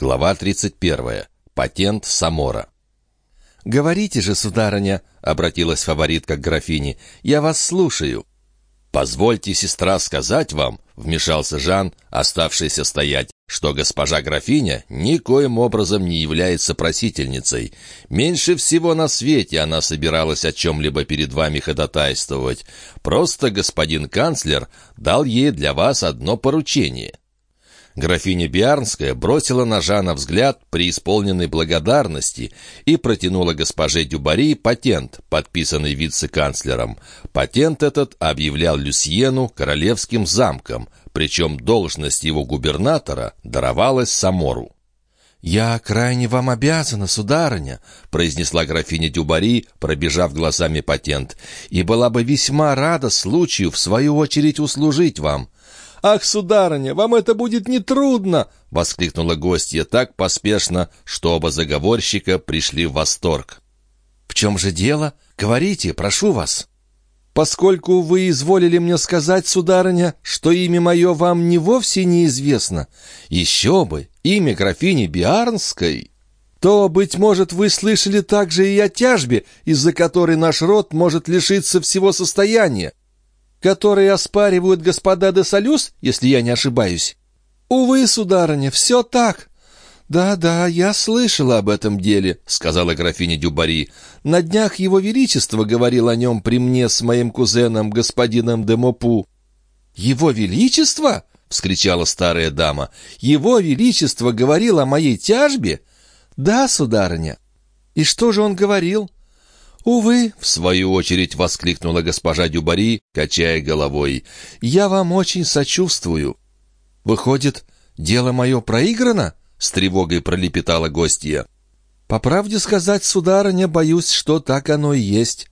Глава 31. Патент Самора. «Говорите же, сударыня», — обратилась фаворитка к графине, — «я вас слушаю». «Позвольте, сестра, сказать вам», — вмешался Жан, оставшийся стоять, что госпожа графиня никоим образом не является просительницей. Меньше всего на свете она собиралась о чем-либо перед вами ходатайствовать. Просто господин канцлер дал ей для вас одно поручение. Графиня Биарнская бросила на Жана взгляд преисполненной благодарности и протянула госпоже Дюбари патент, подписанный вице-канцлером. Патент этот объявлял Люсьену королевским замком, причем должность его губернатора даровалась Самору. «Я крайне вам обязана, сударыня», — произнесла графиня Дюбари, пробежав глазами патент, «и была бы весьма рада случаю, в свою очередь, услужить вам. «Ах, сударыня, вам это будет нетрудно!» — воскликнула гостья так поспешно, что оба заговорщика пришли в восторг. «В чем же дело? Говорите, прошу вас!» «Поскольку вы изволили мне сказать, сударыня, что имя мое вам не вовсе неизвестно, еще бы, имя графини Биарнской...» то, быть может, вы слышали также и о тяжбе, из-за которой наш род может лишиться всего состояния которые оспаривают господа де Солюс, если я не ошибаюсь? Увы, сударыня, все так. «Да-да, я слышала об этом деле», — сказала графиня Дюбари. «На днях его величество говорил о нем при мне с моим кузеном, господином де Мопу». «Его величество?» — вскричала старая дама. «Его величество говорил о моей тяжбе?» «Да, сударыня». «И что же он говорил?» «Увы», — в свою очередь воскликнула госпожа Дюбари, качая головой, — «я вам очень сочувствую». «Выходит, дело мое проиграно?» — с тревогой пролепетала гостья. «По правде сказать, сударыня, боюсь, что так оно и есть.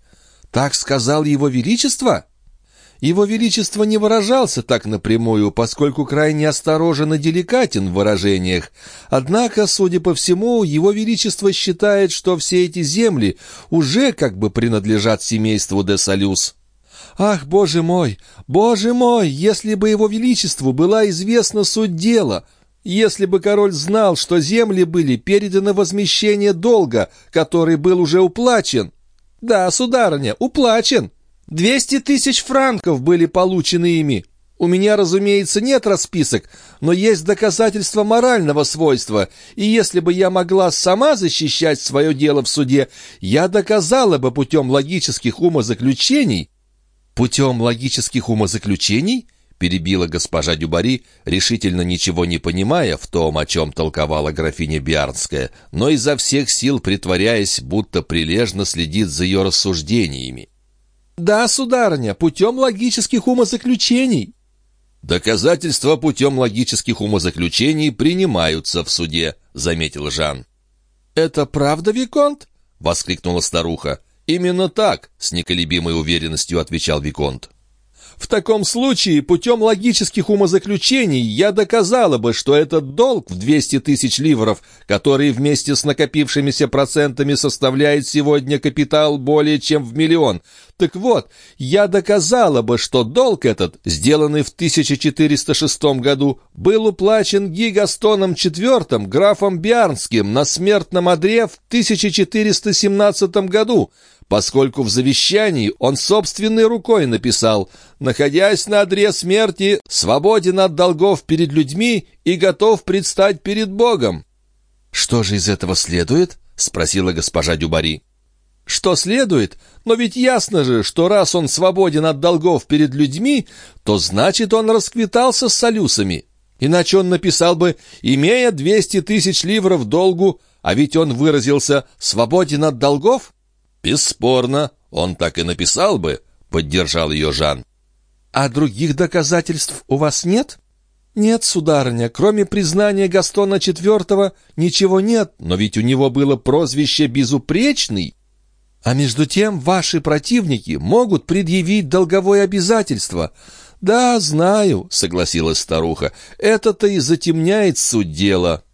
Так сказал его величество?» Его Величество не выражался так напрямую, поскольку крайне осторожен и деликатен в выражениях. Однако, судя по всему, Его Величество считает, что все эти земли уже как бы принадлежат семейству де Салюс. «Ах, боже мой! Боже мой! Если бы Его Величеству была известна суть дела!» Если бы король знал, что земли были переданы возмещение долга, который был уже уплачен. Да, сударыня, уплачен. Двести тысяч франков были получены ими. У меня, разумеется, нет расписок, но есть доказательства морального свойства, и если бы я могла сама защищать свое дело в суде, я доказала бы путем логических умозаключений». «Путем логических умозаключений?» — перебила госпожа Дюбари, решительно ничего не понимая в том, о чем толковала графиня Биарнская, но изо всех сил притворяясь, будто прилежно следит за ее рассуждениями. «Да, сударыня, путем логических умозаключений». «Доказательства путем логических умозаключений принимаются в суде», — заметил Жан. «Это правда, Виконт?» — воскликнула старуха. «Именно так», — с неколебимой уверенностью отвечал Виконт. В таком случае, путем логических умозаключений, я доказала бы, что этот долг в 200 тысяч ливров, который вместе с накопившимися процентами составляет сегодня капитал более чем в миллион. Так вот, я доказала бы, что долг этот, сделанный в 1406 году, был уплачен Гигастоном IV, графом Биарнским, на смертном одре в 1417 году, поскольку в завещании он собственной рукой написал «Находясь на одре смерти, свободен от долгов перед людьми и готов предстать перед Богом». «Что же из этого следует?» — спросила госпожа Дюбари. «Что следует? Но ведь ясно же, что раз он свободен от долгов перед людьми, то значит он расквитался с солюсами. Иначе он написал бы, имея двести тысяч ливров долгу, а ведь он выразился «свободен от долгов». «Бесспорно, он так и написал бы», — поддержал ее Жан. «А других доказательств у вас нет?» «Нет, сударыня, кроме признания Гастона IV ничего нет, но ведь у него было прозвище «безупречный». А между тем ваши противники могут предъявить долговое обязательство». «Да, знаю», — согласилась старуха, — «это-то и затемняет суть дела».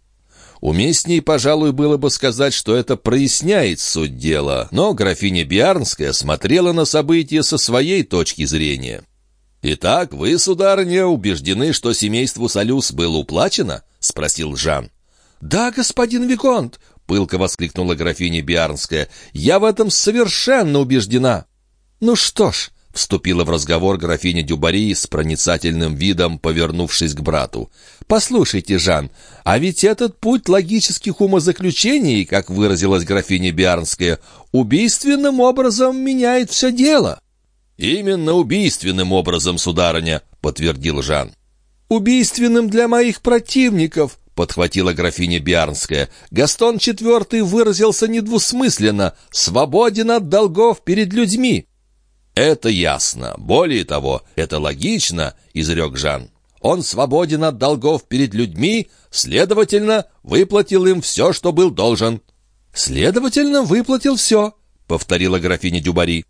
Уместней, пожалуй, было бы сказать, что это проясняет суть дела, но графиня Биарнская смотрела на события со своей точки зрения. «Итак, вы, сударыня, убеждены, что семейству Солюс было уплачено?» — спросил Жан. «Да, господин Виконт!» — пылко воскликнула графиня Биарнская. «Я в этом совершенно убеждена!» «Ну что ж», — вступила в разговор графиня Дюбари с проницательным видом, повернувшись к брату. «Послушайте, Жан, а ведь этот путь логических умозаключений, как выразилась графиня Биарнская, убийственным образом меняет все дело». «Именно убийственным образом, сударыня», — подтвердил Жан. «Убийственным для моих противников», — подхватила графиня Биарнская. «Гастон IV выразился недвусмысленно, свободен от долгов перед людьми». «Это ясно. Более того, это логично», — изрек Жан. «Он свободен от долгов перед людьми, следовательно, выплатил им все, что был должен». «Следовательно, выплатил все», — повторила графиня Дюбари.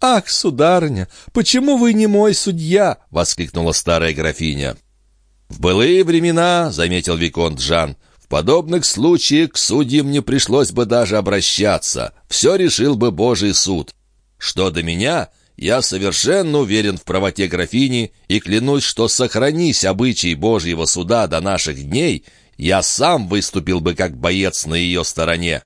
«Ах, сударыня, почему вы не мой судья?» — воскликнула старая графиня. «В былые времена, — заметил Виконт Жан, — в подобных случаях к судьям не пришлось бы даже обращаться. Все решил бы Божий суд. Что до меня, я совершенно уверен в правоте графини и клянусь, что сохранись обычай Божьего суда до наших дней, я сам выступил бы как боец на ее стороне».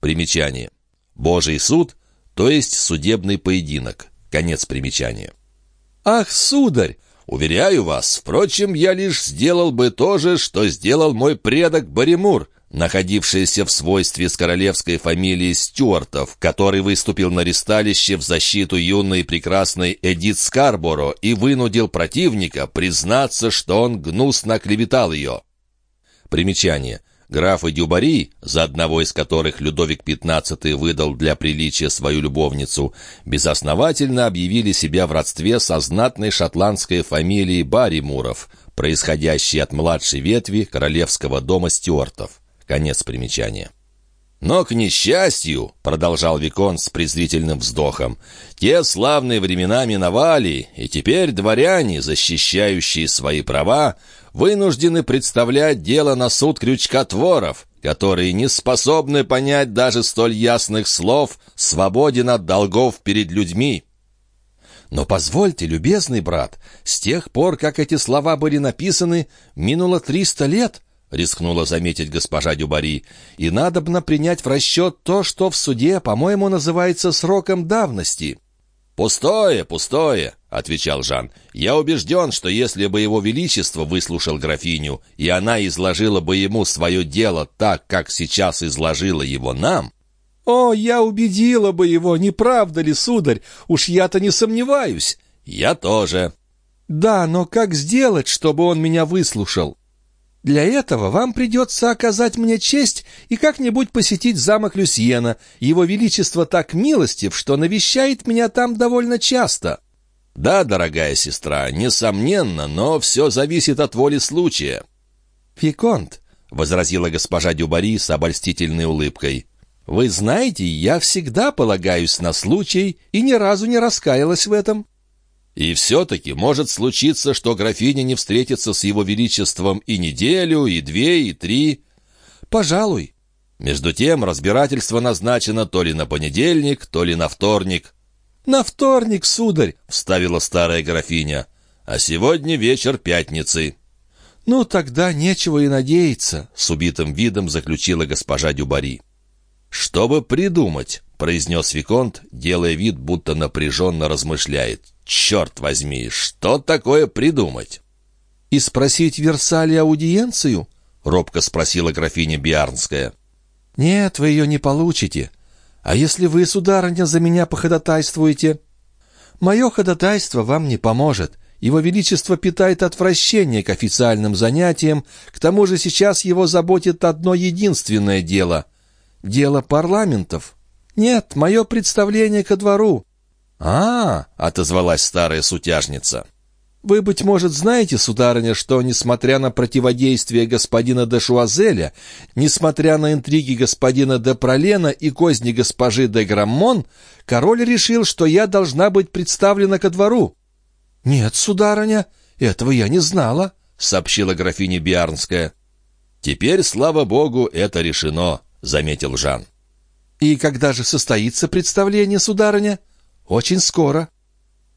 Примечание. Божий суд то есть судебный поединок. Конец примечания. «Ах, сударь!» «Уверяю вас, впрочем, я лишь сделал бы то же, что сделал мой предок Баримур, находившийся в свойстве с королевской фамилией Стюартов, который выступил на ресталище в защиту юной и прекрасной Эдит Скарборо и вынудил противника признаться, что он гнусно клеветал ее». Примечание. Графы Дюбари, за одного из которых Людовик XV выдал для приличия свою любовницу, безосновательно объявили себя в родстве со знатной шотландской фамилией Барримуров, происходящей от младшей ветви королевского дома Стюартов. Конец примечания. «Но, к несчастью, — продолжал Викон с презрительным вздохом, — те славные времена миновали, и теперь дворяне, защищающие свои права, вынуждены представлять дело на суд крючкотворов, которые не способны понять даже столь ясных слов «свободен от долгов перед людьми». Но позвольте, любезный брат, с тех пор, как эти слова были написаны, минуло триста лет, — рискнула заметить госпожа Дюбари, — и надобно принять в расчет то, что в суде, по-моему, называется сроком давности. «Пустое, пустое», — отвечал Жан. «Я убежден, что если бы его величество выслушал графиню, и она изложила бы ему свое дело так, как сейчас изложила его нам...» «О, я убедила бы его, не правда ли, сударь? Уж я-то не сомневаюсь». «Я тоже». «Да, но как сделать, чтобы он меня выслушал?» Для этого вам придется оказать мне честь и как-нибудь посетить замок Люсьена. Его Величество так милостив, что навещает меня там довольно часто». «Да, дорогая сестра, несомненно, но все зависит от воли случая». «Виконт», — возразила госпожа Дюбари с обольстительной улыбкой, «вы знаете, я всегда полагаюсь на случай и ни разу не раскаялась в этом». И все-таки может случиться, что графиня не встретится с его величеством и неделю, и две, и три. Пожалуй. Между тем разбирательство назначено то ли на понедельник, то ли на вторник. «На вторник, сударь!» — вставила старая графиня. «А сегодня вечер пятницы». «Ну, тогда нечего и надеяться», — с убитым видом заключила госпожа Дюбари. «Чтобы придумать», — произнес Виконт, делая вид, будто напряженно размышляет. Черт возьми, что такое придумать? «И спросить Версале аудиенцию?» — робко спросила графиня Биарнская. «Нет, вы ее не получите. А если вы, сударыня, за меня походатайствуете?» «Мое ходатайство вам не поможет. Его Величество питает отвращение к официальным занятиям, к тому же сейчас его заботит одно единственное дело — дело парламентов. Нет, мое представление ко двору, а, -а, отозвалась старая сутяжница. «Вы, быть может, знаете, сударыня, что, несмотря на противодействие господина де Шуазеля, несмотря на интриги господина де Пролена и козни госпожи де Граммон, король решил, что я должна быть представлена ко двору?» «Нет, сударыня, этого я не знала», — сообщила графиня Биарнская. «Теперь, слава богу, это решено», — заметил Жан. «И когда же состоится представление, сударыня?» «Очень скоро».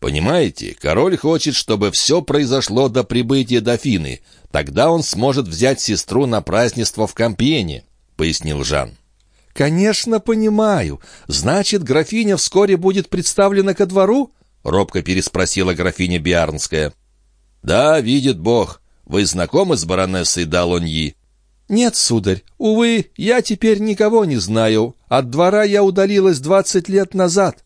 Понимаете, король хочет, чтобы все произошло до прибытия дофины. Тогда он сможет взять сестру на празднество в Кампьене», — пояснил Жан. «Конечно, понимаю. Значит, графиня вскоре будет представлена ко двору?» — робко переспросила графиня Биарнская. «Да, видит Бог. Вы знакомы с баронессой Далоньи?» «Нет, сударь. Увы, я теперь никого не знаю. От двора я удалилась двадцать лет назад».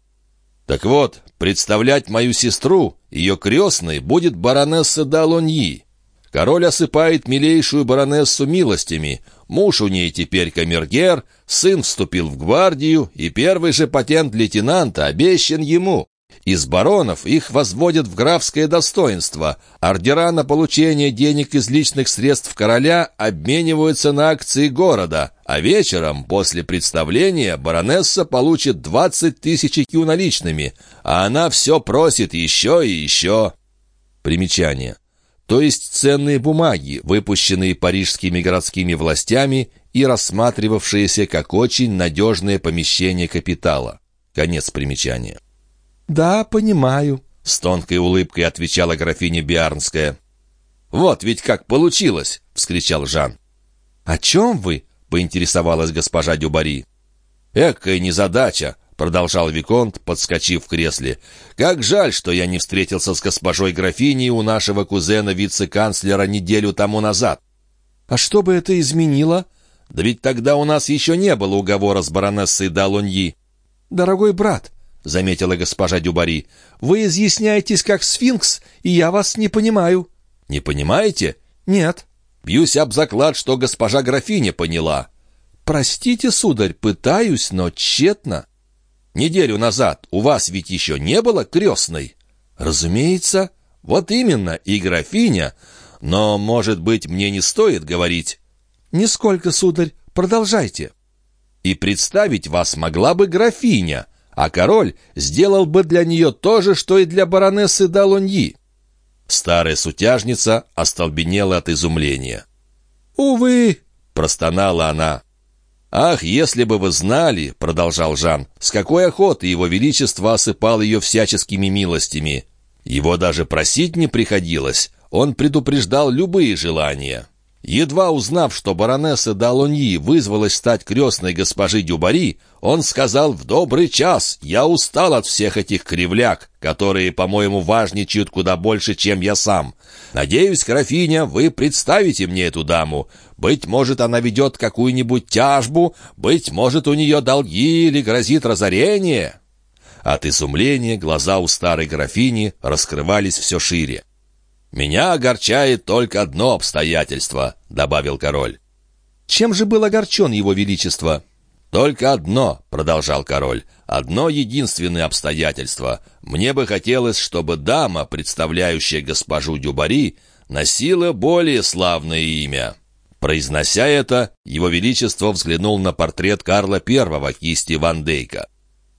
«Так вот, представлять мою сестру, ее крестной, будет баронесса Далоньи. Король осыпает милейшую баронессу милостями. Муж у ней теперь камергер, сын вступил в гвардию, и первый же патент лейтенанта обещан ему. Из баронов их возводят в графское достоинство. Ордера на получение денег из личных средств короля обмениваются на акции города, а вечером, после представления, баронесса получит 20 тысяч кю наличными, а она все просит еще и еще. Примечание. То есть ценные бумаги, выпущенные парижскими городскими властями и рассматривавшиеся как очень надежное помещение капитала. Конец примечания. «Да, понимаю», — с тонкой улыбкой отвечала графиня Биарнская. «Вот ведь как получилось!» — вскричал Жан. «О чем вы?» — поинтересовалась госпожа Дюбари. «Экая незадача!» — продолжал Виконт, подскочив в кресле. «Как жаль, что я не встретился с госпожой графиней у нашего кузена-вице-канцлера неделю тому назад». «А что бы это изменило?» «Да ведь тогда у нас еще не было уговора с баронессой Далоньи». «Дорогой брат, — заметила госпожа Дюбари. «Вы изъясняетесь как сфинкс, и я вас не понимаю». «Не понимаете?» «Нет». «Бьюсь об заклад, что госпожа графиня поняла». «Простите, сударь, пытаюсь, но тщетно». «Неделю назад у вас ведь еще не было крестной?» «Разумеется». «Вот именно, и графиня. Но, может быть, мне не стоит говорить?» «Нисколько, сударь. Продолжайте». «И представить вас могла бы графиня» а король сделал бы для нее то же, что и для баронессы Далоньи. Старая сутяжница остолбенела от изумления. «Увы!» — простонала она. «Ах, если бы вы знали, — продолжал Жан, — с какой охотой его величество осыпал ее всяческими милостями. Его даже просить не приходилось, он предупреждал любые желания». Едва узнав, что баронесса Далоньи вызвалась стать крестной госпожи Дюбари, он сказал в добрый час «Я устал от всех этих кривляк, которые, по-моему, важничают куда больше, чем я сам. Надеюсь, графиня, вы представите мне эту даму. Быть может, она ведет какую-нибудь тяжбу, быть может, у нее долги или грозит разорение». От изумления глаза у старой графини раскрывались все шире. «Меня огорчает только одно обстоятельство», — добавил король. «Чем же был огорчен его величество?» «Только одно», — продолжал король, — «одно единственное обстоятельство. Мне бы хотелось, чтобы дама, представляющая госпожу Дюбари, носила более славное имя». Произнося это, его величество взглянул на портрет Карла I кисти Ван Дейка.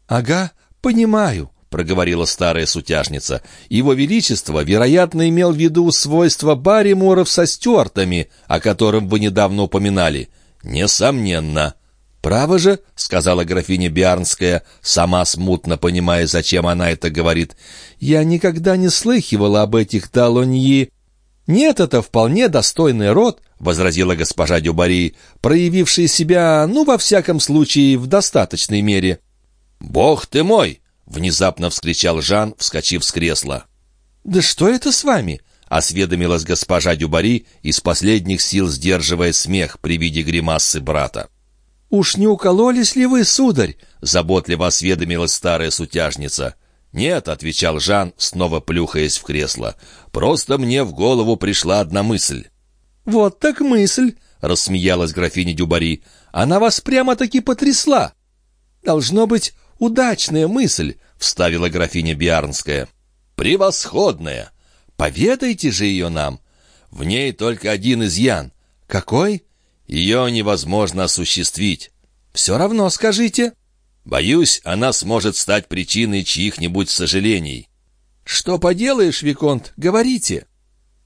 «Ага, понимаю», — проговорила старая сутяжница. «Его Величество, вероятно, имел в виду свойства Барриморов со стюартами, о котором вы недавно упоминали». «Несомненно». «Право же», — сказала графиня Биарнская, сама смутно понимая, зачем она это говорит, «я никогда не слыхивала об этих Талоньи». «Нет, это вполне достойный род», — возразила госпожа Дюбари, проявивший себя, ну, во всяком случае, в достаточной мере. «Бог ты мой!» Внезапно вскричал Жан, вскочив с кресла. «Да что это с вами?» — осведомилась госпожа Дюбари, из последних сил сдерживая смех при виде гримасы брата. «Уж не укололись ли вы, сударь?» — заботливо осведомилась старая сутяжница. «Нет», — отвечал Жан, снова плюхаясь в кресло. «Просто мне в голову пришла одна мысль». «Вот так мысль», — рассмеялась графиня Дюбари. «Она вас прямо-таки потрясла. Должно быть, «Удачная мысль», — вставила графиня Биарнская. «Превосходная! Поведайте же ее нам. В ней только один изъян. Какой? Ее невозможно осуществить. Все равно скажите». Боюсь, она сможет стать причиной чьих-нибудь сожалений. «Что поделаешь, Виконт, говорите».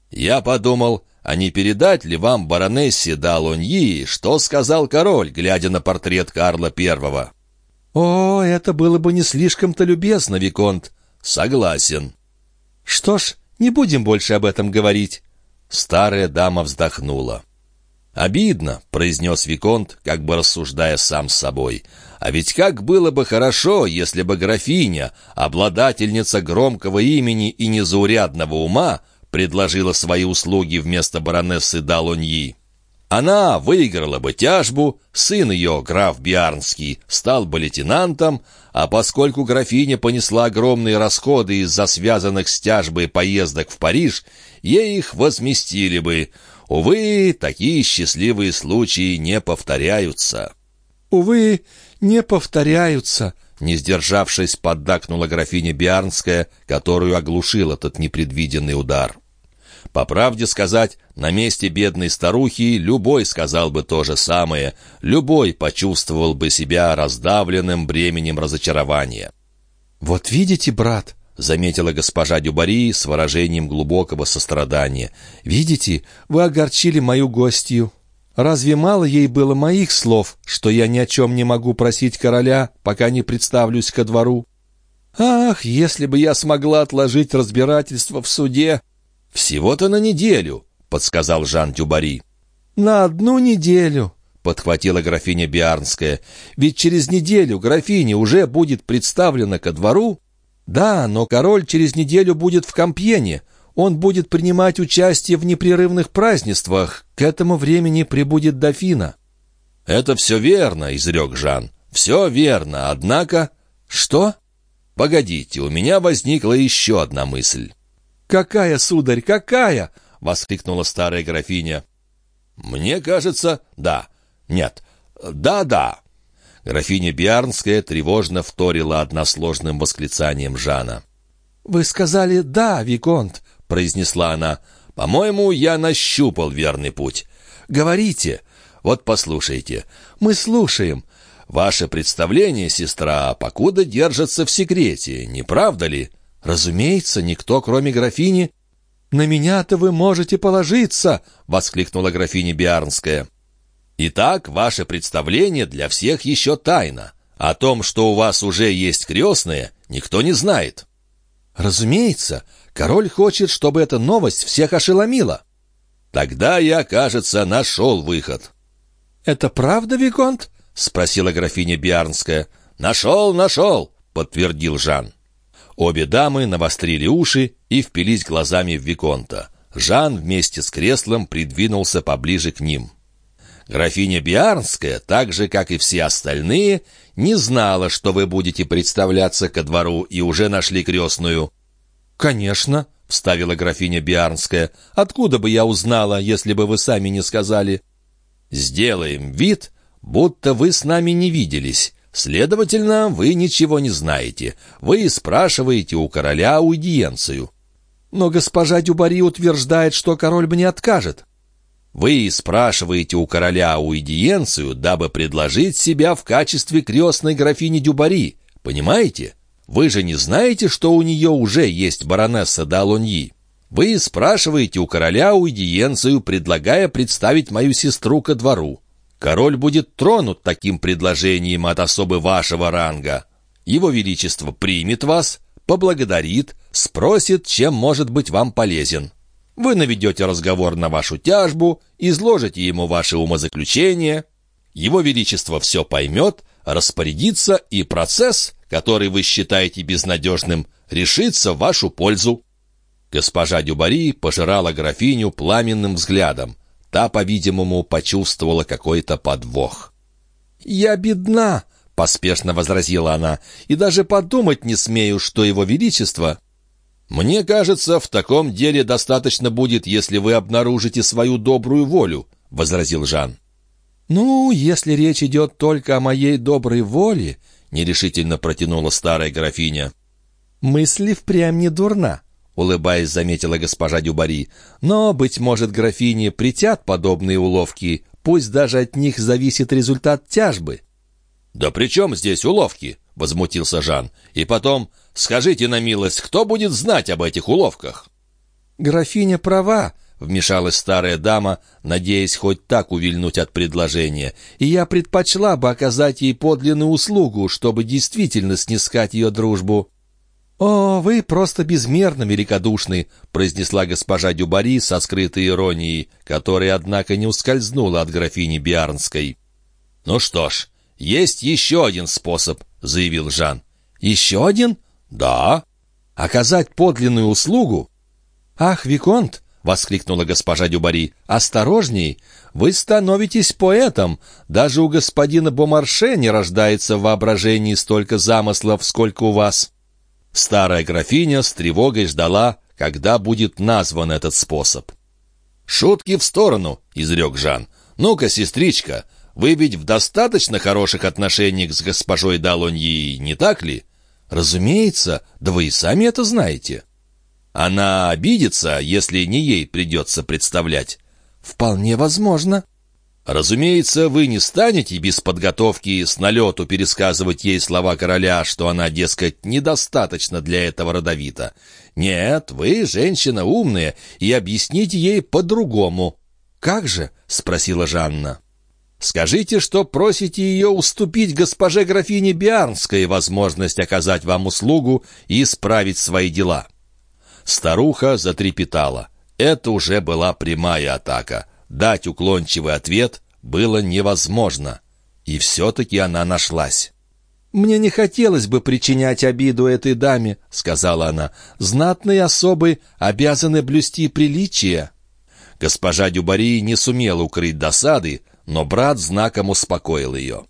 Я подумал, а не передать ли вам баронессе Далоньи, что сказал король, глядя на портрет Карла Первого? «О, это было бы не слишком-то любезно, Виконт». «Согласен». «Что ж, не будем больше об этом говорить». Старая дама вздохнула. «Обидно», — произнес Виконт, как бы рассуждая сам с собой. «А ведь как было бы хорошо, если бы графиня, обладательница громкого имени и незаурядного ума, предложила свои услуги вместо баронессы Далоньи. Она выиграла бы тяжбу, сын ее, граф Биарнский, стал бы лейтенантом, а поскольку графиня понесла огромные расходы из-за связанных с тяжбой поездок в Париж, ей их возместили бы. Увы, такие счастливые случаи не повторяются. «Увы, не повторяются», — не сдержавшись, поддакнула графиня Биарнская, которую оглушил этот непредвиденный удар. По правде сказать, на месте бедной старухи любой сказал бы то же самое, любой почувствовал бы себя раздавленным бременем разочарования. «Вот видите, брат», — заметила госпожа Дюбари с выражением глубокого сострадания. «Видите, вы огорчили мою гостью. Разве мало ей было моих слов, что я ни о чем не могу просить короля, пока не представлюсь ко двору? Ах, если бы я смогла отложить разбирательство в суде, «Всего-то на неделю», — подсказал Жан Тюбари. «На одну неделю», — подхватила графиня Биарнская. «Ведь через неделю графиня уже будет представлена ко двору?» «Да, но король через неделю будет в Компьене. Он будет принимать участие в непрерывных празднествах. К этому времени прибудет дофина». «Это все верно», — изрек Жан. «Все верно, однако...» «Что?» «Погодите, у меня возникла еще одна мысль». «Какая, сударь, какая?» — воскликнула старая графиня. «Мне кажется, да. Нет, да-да». Графиня Биарнская тревожно вторила односложным восклицанием Жана. «Вы сказали «да», Виконт», — произнесла она. «По-моему, я нащупал верный путь. Говорите. Вот послушайте. Мы слушаем. Ваше представление, сестра, покуда держится в секрете, не правда ли?» «Разумеется, никто, кроме графини...» «На меня-то вы можете положиться!» — воскликнула графиня Биарнская. «Итак, ваше представление для всех еще тайна. О том, что у вас уже есть крестные, никто не знает». «Разумеется, король хочет, чтобы эта новость всех ошеломила». «Тогда я, кажется, нашел выход». «Это правда, Виконт?» — спросила графиня Биарнская. «Нашел, нашел!» — подтвердил Жан. Обе дамы навострили уши и впились глазами в Виконта. Жан вместе с креслом придвинулся поближе к ним. Графиня Биарнская, так же, как и все остальные, не знала, что вы будете представляться ко двору и уже нашли крестную. «Конечно», — вставила графиня Биарнская. «Откуда бы я узнала, если бы вы сами не сказали?» «Сделаем вид, будто вы с нами не виделись. Следовательно, вы ничего не знаете. Вы спрашиваете у короля аудиенцию. Но госпожа Дюбари утверждает, что король мне откажет. Вы спрашиваете у короля аудиенцию, дабы предложить себя в качестве крестной графини Дюбари. Понимаете? Вы же не знаете, что у нее уже есть баронесса Далоньи. Вы спрашиваете у короля аудиенцию, предлагая представить мою сестру ко двору. Король будет тронут таким предложением от особы вашего ранга. Его Величество примет вас, поблагодарит, спросит, чем может быть вам полезен. Вы наведете разговор на вашу тяжбу, изложите ему ваши умозаключения. Его Величество все поймет, распорядится, и процесс, который вы считаете безнадежным, решится в вашу пользу. Госпожа Дюбари пожирала графиню пламенным взглядом. Та, по-видимому, почувствовала какой-то подвох. «Я бедна», — поспешно возразила она, «и даже подумать не смею, что его величество...» «Мне кажется, в таком деле достаточно будет, если вы обнаружите свою добрую волю», — возразил Жан. «Ну, если речь идет только о моей доброй воле», — нерешительно протянула старая графиня. «Мысли впрямь не дурна. — улыбаясь, заметила госпожа Дюбари. «Но, быть может, графини притят подобные уловки, пусть даже от них зависит результат тяжбы». «Да при чем здесь уловки?» — возмутился Жан. «И потом, скажите на милость, кто будет знать об этих уловках?» «Графиня права», — вмешалась старая дама, надеясь хоть так увильнуть от предложения, «и я предпочла бы оказать ей подлинную услугу, чтобы действительно снискать ее дружбу». «О, вы просто безмерно великодушны», — произнесла госпожа Дюбари со скрытой иронией, которая, однако, не ускользнула от графини Биарнской. «Ну что ж, есть еще один способ», — заявил Жан. «Еще один?» «Да». «Оказать подлинную услугу?» «Ах, Виконт!» — воскликнула госпожа Дюбари. «Осторожней! Вы становитесь поэтом! Даже у господина Бомарше не рождается в воображении столько замыслов, сколько у вас!» Старая графиня с тревогой ждала, когда будет назван этот способ. «Шутки в сторону!» — изрек Жан. «Ну-ка, сестричка, вы ведь в достаточно хороших отношениях с госпожой Далоньи, не так ли?» «Разумеется, да вы и сами это знаете». «Она обидится, если не ей придется представлять?» «Вполне возможно». «Разумеется, вы не станете без подготовки с налету пересказывать ей слова короля, что она, дескать, недостаточно для этого родовита. Нет, вы женщина умная, и объясните ей по-другому». «Как же?» — спросила Жанна. Скажите, что просите ее уступить госпоже графине Биарнской возможность оказать вам услугу и исправить свои дела». Старуха затрепетала. Это уже была прямая атака. Дать уклончивый ответ было невозможно. И все-таки она нашлась. «Мне не хотелось бы причинять обиду этой даме», — сказала она. «Знатные особы обязаны блюсти приличия». Госпожа Дюбари не сумела укрыть досады, но брат знаком успокоил ее.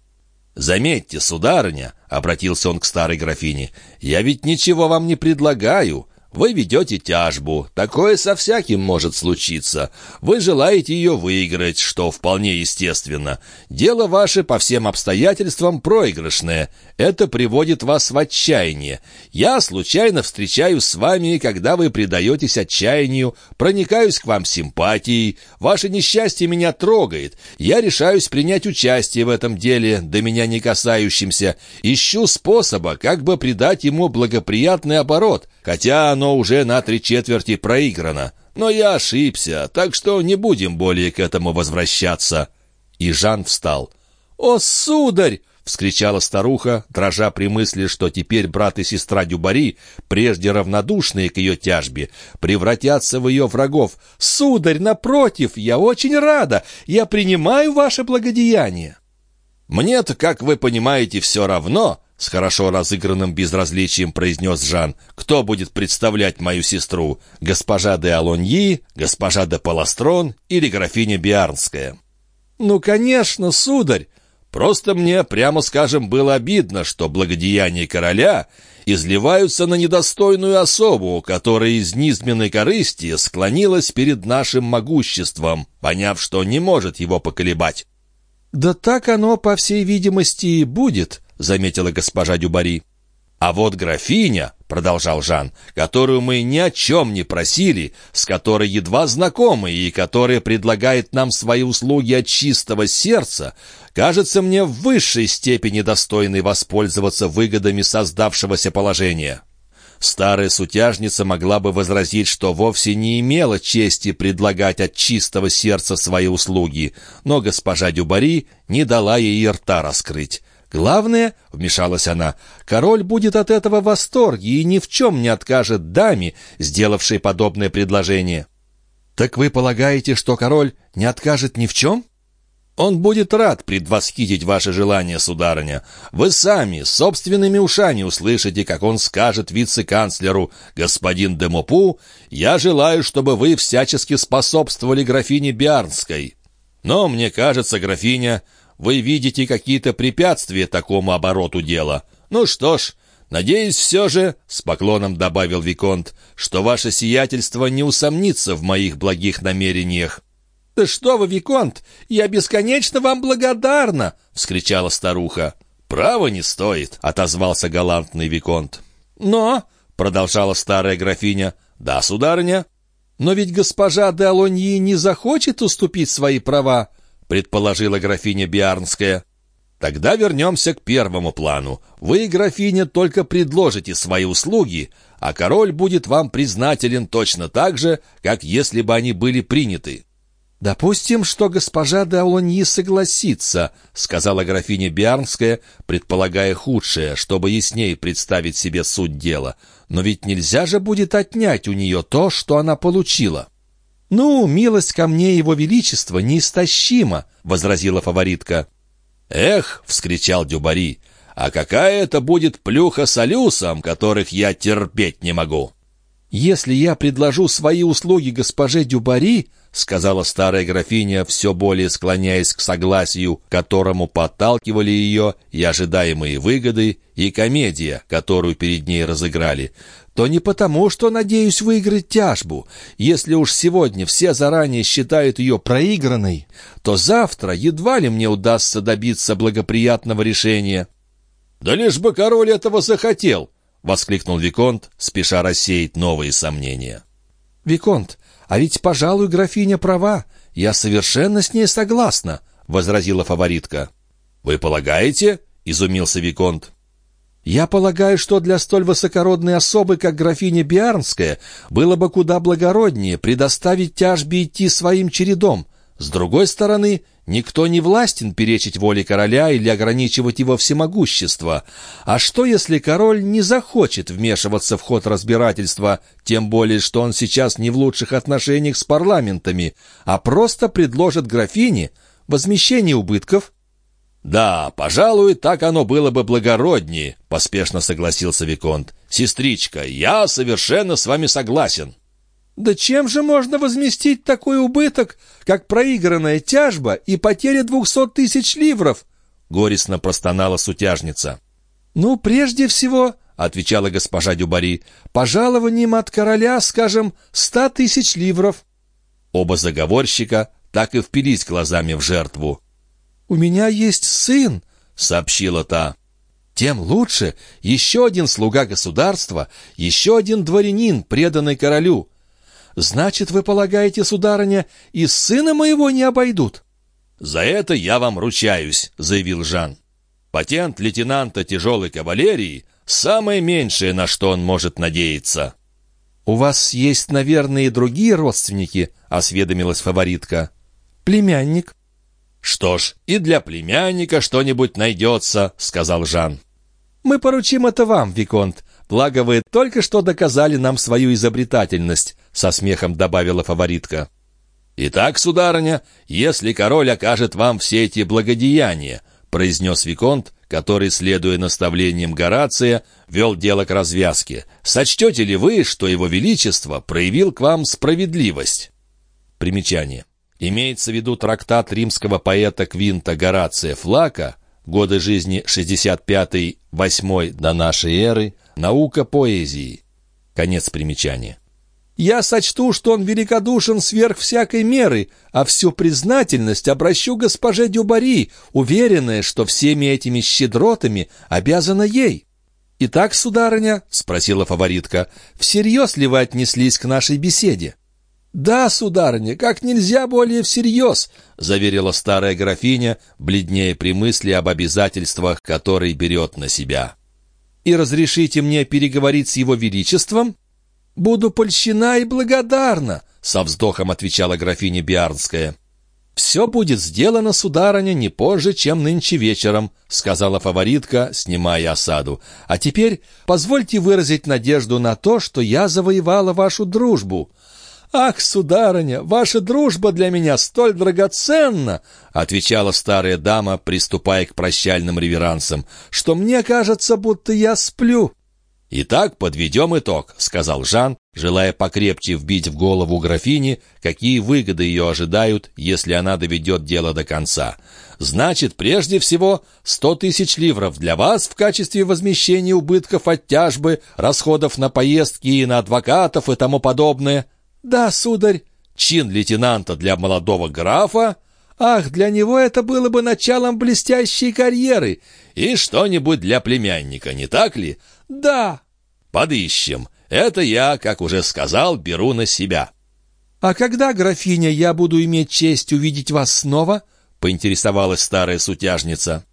«Заметьте, сударыня», — обратился он к старой графине, — «я ведь ничего вам не предлагаю. Вы ведете тяжбу. Такое со всяким может случиться. Вы желаете ее выиграть, что вполне естественно. Дело ваше по всем обстоятельствам проигрышное. Это приводит вас в отчаяние. Я случайно встречаюсь с вами, когда вы предаетесь отчаянию, проникаюсь к вам симпатией. Ваше несчастье меня трогает. Я решаюсь принять участие в этом деле, до меня не касающимся. Ищу способа, как бы придать ему благоприятный оборот, хотя оно уже на три четверти проиграно. Но я ошибся, так что не будем более к этому возвращаться». И Жан встал. «О, сударь!» — вскричала старуха, дрожа при мысли, что теперь брат и сестра Дюбари, прежде равнодушные к ее тяжбе, превратятся в ее врагов. «Сударь, напротив, я очень рада! Я принимаю ваше благодеяние!» «Мне-то, как вы понимаете, все равно», — с хорошо разыгранным безразличием произнес Жан, «кто будет представлять мою сестру, госпожа де Алоньи, госпожа де Паластрон или графиня Биарнская?» «Ну, конечно, сударь!» Просто мне, прямо скажем, было обидно, что благодеяния короля изливаются на недостойную особу, которая из низменной корысти склонилась перед нашим могуществом, поняв, что не может его поколебать. «Да так оно, по всей видимости, и будет», — заметила госпожа Дюбари. «А вот графиня», — продолжал Жан, — «которую мы ни о чем не просили, с которой едва знакомы и которая предлагает нам свои услуги от чистого сердца, кажется мне в высшей степени достойной воспользоваться выгодами создавшегося положения». Старая сутяжница могла бы возразить, что вовсе не имела чести предлагать от чистого сердца свои услуги, но госпожа Дюбари не дала ей рта раскрыть. «Главное, — вмешалась она, — король будет от этого в восторге и ни в чем не откажет даме, сделавшей подобное предложение». «Так вы полагаете, что король не откажет ни в чем?» Он будет рад предвосхитить ваше желание, сударыня. Вы сами, собственными ушами услышите, как он скажет вице-канцлеру, господин Демопу, «Я желаю, чтобы вы всячески способствовали графине Биарнской». Но, мне кажется, графиня, вы видите какие-то препятствия такому обороту дела. Ну что ж, надеюсь все же, — с поклоном добавил Виконт, — что ваше сиятельство не усомнится в моих благих намерениях. «Да что вы, Виконт, я бесконечно вам благодарна!» — вскричала старуха. «Право не стоит», — отозвался галантный Виконт. «Но», — продолжала старая графиня, — «да, сударыня». «Но ведь госпожа де Алоньи не захочет уступить свои права», — предположила графиня Биарнская. «Тогда вернемся к первому плану. Вы, графиня, только предложите свои услуги, а король будет вам признателен точно так же, как если бы они были приняты». «Допустим, что госпожа де Аулоньи согласится», — сказала графиня Биарнская, предполагая худшее, чтобы яснее представить себе суть дела. «Но ведь нельзя же будет отнять у нее то, что она получила». «Ну, милость ко мне его величества неистощима», — возразила фаворитка. «Эх!» — вскричал Дюбари. «А какая это будет плюха с Алюсом, которых я терпеть не могу!» «Если я предложу свои услуги госпоже Дюбари», — сказала старая графиня, все более склоняясь к согласию, которому подталкивали ее и ожидаемые выгоды, и комедия, которую перед ней разыграли, то не потому, что надеюсь выиграть тяжбу. Если уж сегодня все заранее считают ее проигранной, то завтра едва ли мне удастся добиться благоприятного решения». «Да лишь бы король этого захотел!» — воскликнул Виконт, спеша рассеять новые сомнения. «Виконт, а ведь, пожалуй, графиня права. Я совершенно с ней согласна», — возразила фаворитка. «Вы полагаете?» — изумился Виконт. «Я полагаю, что для столь высокородной особы, как графиня Биарнская, было бы куда благороднее предоставить тяжбе идти своим чередом, с другой стороны, никто не властен перечить воле короля или ограничивать его всемогущество. А что, если король не захочет вмешиваться в ход разбирательства, тем более, что он сейчас не в лучших отношениях с парламентами, а просто предложит графине возмещение убытков? «Да, пожалуй, так оно было бы благороднее», — поспешно согласился Виконт. «Сестричка, я совершенно с вами согласен». Да чем же можно возместить такой убыток, как проигранная тяжба и потеря двухсот тысяч ливров?» — горестно простонала сутяжница. «Ну, прежде всего, — отвечала госпожа Дюбари, — пожалованием от короля, скажем, ста тысяч ливров». Оба заговорщика так и впились глазами в жертву. «У меня есть сын», — сообщила та. «Тем лучше. Еще один слуга государства, еще один дворянин, преданный королю. Значит, вы полагаете, сударыня, и сына моего не обойдут?» «За это я вам ручаюсь», — заявил Жан. «Патент лейтенанта тяжелой кавалерии — самое меньшее, на что он может надеяться». «У вас есть, наверное, и другие родственники», — осведомилась фаворитка. «Племянник». «Что ж, и для племянника что-нибудь найдется», — сказал Жан. «Мы поручим это вам, Виконт. Благо вы только что доказали нам свою изобретательность», — со смехом добавила фаворитка. «Итак, сударыня, если король окажет вам все эти благодеяния», — произнес Виконт, который, следуя наставлениям Горация, вел дело к развязке, «сочтете ли вы, что его величество проявил к вам справедливость?» Примечание. Имеется в виду трактат римского поэта Квинта Горация Флака «Годы жизни 65-8 до нашей эры», Наука поэзии. Конец примечания. Я сочту, что он великодушен сверх всякой меры, а всю признательность обращу госпоже Дюбари, уверенная, что всеми этими щедротами обязана ей. «Итак, сударыня», — спросила фаворитка, — «всерьез ли вы отнеслись к нашей беседе?» «Да, сударыня, как нельзя более всерьез», — заверила старая графиня, бледнее при мысли об обязательствах, которые берет на себя и разрешите мне переговорить с его величеством?» «Буду польщена и благодарна», — со вздохом отвечала графиня Биарнская. «Все будет сделано, сударыня, не позже, чем нынче вечером», — сказала фаворитка, снимая осаду. «А теперь позвольте выразить надежду на то, что я завоевала вашу дружбу. «Ах, сударыня, ваша дружба для меня столь драгоценна!» отвечала старая дама, приступая к прощальным реверансам, «что мне кажется, будто я сплю». «Итак, подведем итог», — сказал Жан, желая покрепче вбить в голову графини, какие выгоды ее ожидают, если она доведет дело до конца. «Значит, прежде всего, сто тысяч ливров для вас в качестве возмещения убытков от тяжбы, расходов на поездки и на адвокатов и тому подобное». «Да, сударь». «Чин лейтенанта для молодого графа?» «Ах, для него это было бы началом блестящей карьеры!» «И что-нибудь для племянника, не так ли?» «Да». «Подыщем. Это я, как уже сказал, беру на себя». «А когда, графиня, я буду иметь честь увидеть вас снова?» — поинтересовалась старая сутяжница.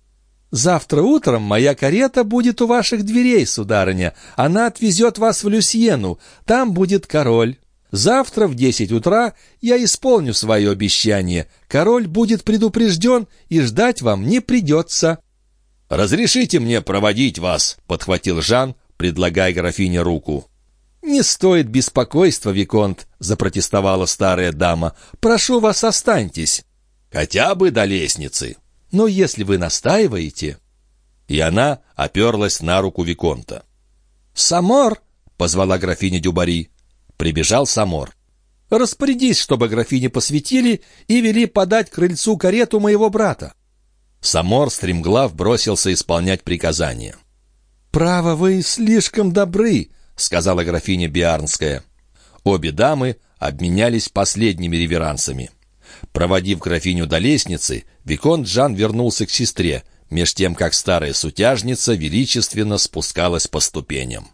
«Завтра утром моя карета будет у ваших дверей, сударыня. Она отвезет вас в Люсьену. Там будет король. Завтра в десять утра я исполню свое обещание. Король будет предупрежден, и ждать вам не придется». «Разрешите мне проводить вас», — подхватил Жан, предлагая графине руку. «Не стоит беспокойства, Виконт», — запротестовала старая дама. «Прошу вас, останьтесь». «Хотя бы до лестницы». «Но если вы настаиваете...» И она оперлась на руку Виконта. «Самор!» — позвала графиня Дюбари. Прибежал Самор. «Распорядись, чтобы графине посветили и вели подать к крыльцу карету моего брата». Самор стремглав бросился исполнять приказания. «Право, вы слишком добры», — сказала графиня Беарнская. Обе дамы обменялись последними реверансами. Проводив графиню до лестницы, Виконт Жан вернулся к сестре, меж тем, как старая сутяжница величественно спускалась по ступеням.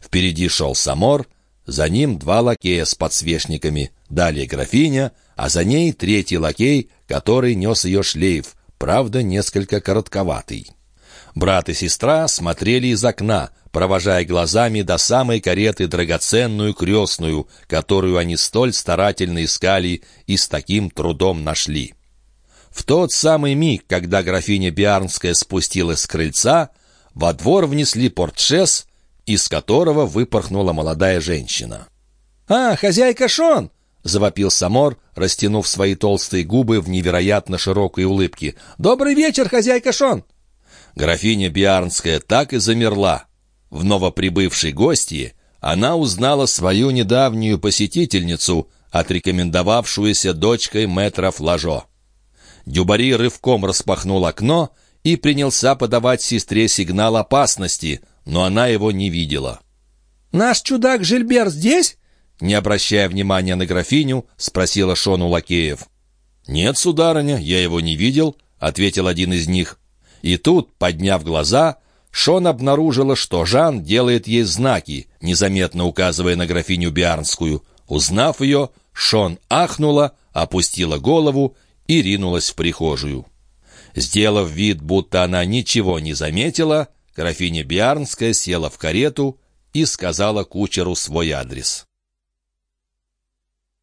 Впереди шел Самор, за ним два лакея с подсвечниками, далее графиня, а за ней третий лакей, который нес ее шлейф, правда, несколько коротковатый. Брат и сестра смотрели из окна, провожая глазами до самой кареты драгоценную крестную, которую они столь старательно искали и с таким трудом нашли. В тот самый миг, когда графиня Биарнская спустилась с крыльца, во двор внесли портшес, из которого выпорхнула молодая женщина. «А, хозяйка Шон!» — завопил Самор, растянув свои толстые губы в невероятно широкой улыбке. «Добрый вечер, хозяйка Шон!» Графиня Биарнская так и замерла. В новоприбывшей гостье она узнала свою недавнюю посетительницу, отрекомендовавшуюся дочкой мэтра Флажо. Дюбари рывком распахнул окно и принялся подавать сестре сигнал опасности, но она его не видела. «Наш чудак Жильбер здесь?» Не обращая внимания на графиню, спросила Шону Лакеев. «Нет, сударыня, я его не видел», — ответил один из них. И тут, подняв глаза, Шон обнаружила, что Жан делает ей знаки, незаметно указывая на графиню Биарнскую. Узнав ее, Шон ахнула, опустила голову и ринулась в прихожую. Сделав вид, будто она ничего не заметила, графиня Биарнская села в карету и сказала кучеру свой адрес.